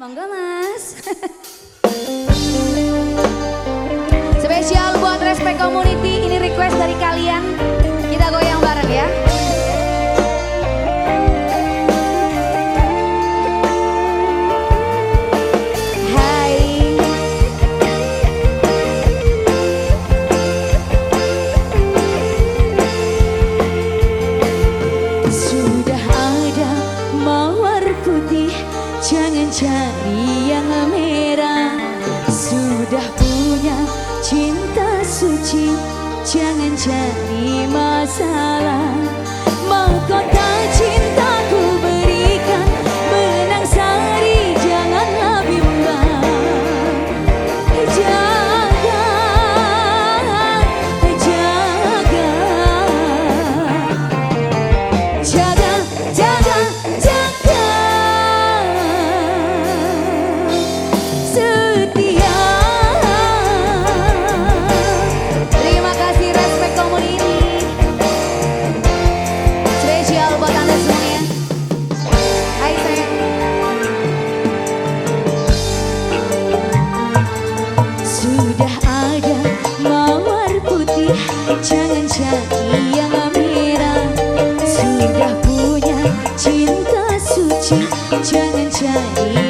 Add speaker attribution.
Speaker 1: Monggo mas. 全心全意